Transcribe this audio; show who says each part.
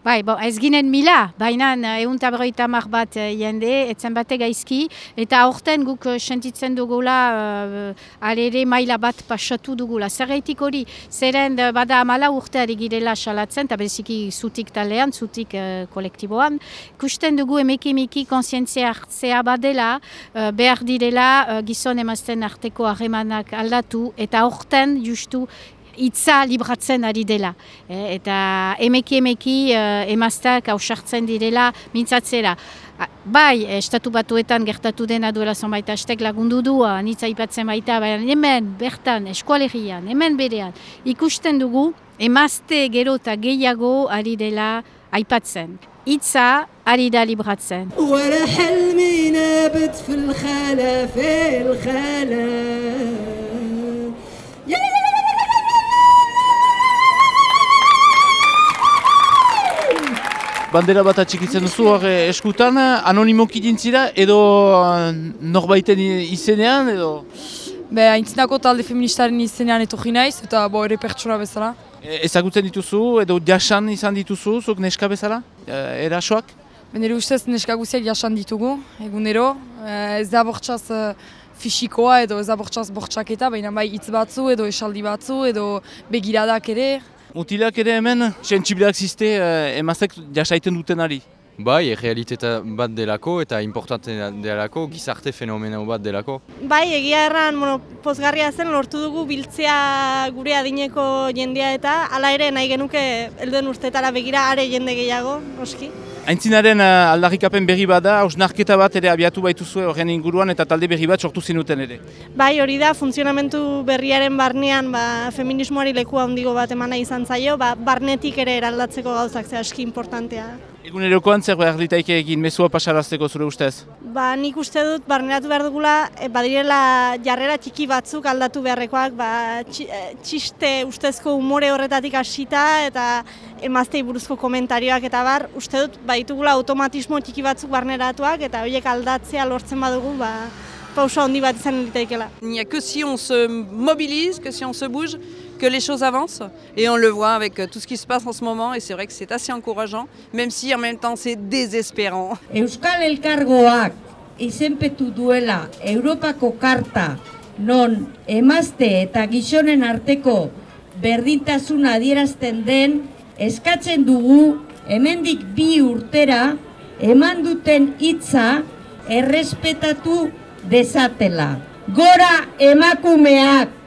Speaker 1: Bai, bo, ez ginen mila, baina egun tabroita mar bat uh, jende, etzen bate gaizki, eta aurten guk uh, sentitzen dugula uh, alere maila bat pasatu dugula. Zer gaitik hori, zeren bada amala urte ari girela salatzen, eta beziki zutik talean, zutik uh, kolektiboan. Kusten dugu emeki emeki konsientzia hartzea badela, uh, behar direla uh, gizon emazten arteko harremanak aldatu, eta aurten justu itza libratzen ari dela. E, eta emeki emeki uh, emaztak hausartzen direla mintzatzera. Bai, estatu batuetan gertatu dena duela zonbait astek lagundu du, nitza ipatzen baita, baina hemen, bertan, eskualegian, hemen berean, ikusten dugu, emazte gero eta gehiago ari dela aipatzen. Itza ari da libratzen.
Speaker 2: Bandera bat atxikitzen duzu hori eskutan, anonimoki dintzira edo uh, norbaiten izenean edo?
Speaker 3: Be, haintzinako talde feministaren izenean etorri naiz eta bo ere pertsona bezala.
Speaker 2: E, ezagutzen dituzu edo jasan izan dituzu, zuk neska bezala, e, erasoak?
Speaker 3: Ben ere ustez neska guziak jasan ditugu, egunero. E, ez da bortxaz e, fisikoa edo ez da bortxaz bortxaketa, baina bai hitz batzu edo esaldi batzu edo begiradak ere.
Speaker 2: Mutilak ere hemen, sentsibilak ziste eh, emazek jasaiten dutenari.
Speaker 4: Bai, errealiteta bat delako eta importanten delako, gizarte fenomeno bat delako.
Speaker 5: Bai, egia erran, bueno, pozgarria zen lortu dugu biltzea gure adineko jendea eta hala ere nahi genuke helduen urtetara begira are jende gehiago, noski.
Speaker 2: Aintzinaren uh, aldarrikapen berri bat da, hausnarketa bat ere abiatu baituzue horren inguruan eta talde berri bat sortu zinuten ere.
Speaker 5: Bai, hori da, funtzionamentu berriaren barnean ba, feminismoari leku handigo bat emana izan zaio, ba, barnetik ere eraldatzeko gauzak ze aski importantea.
Speaker 2: Egunerokoan zer behar ditaike egin mezua pasarazteko zure ustez?
Speaker 5: Ba, nik uste dut barneratu behar dugula, e, badirela jarrera txiki batzuk aldatu beharrekoak, ba, e, txiste ustezko umore horretatik hasita eta emaztei buruzko komentarioak eta bar, uste dut baitugula automatismo txiki batzuk barneratuak eta horiek aldatzea lortzen badugu, ba, pausa handi bat izan litaikela.
Speaker 6: Nia que si on se mobilize, que si on se bouge, que les choses avancent. Et on le voit avec tout ce qui se passe en ce moment. Et c'est vrai que c'est assez encourageant, même si en même temps c'est désespérant.
Speaker 7: Euskal Elkargoak izenpetu duela Europako karta non emazte eta gizonen arteko berdintasuna adierazten den eskatzen dugu hemendik bi urtera eman duten hitza errespetatu dezatela. Gora emakumeak!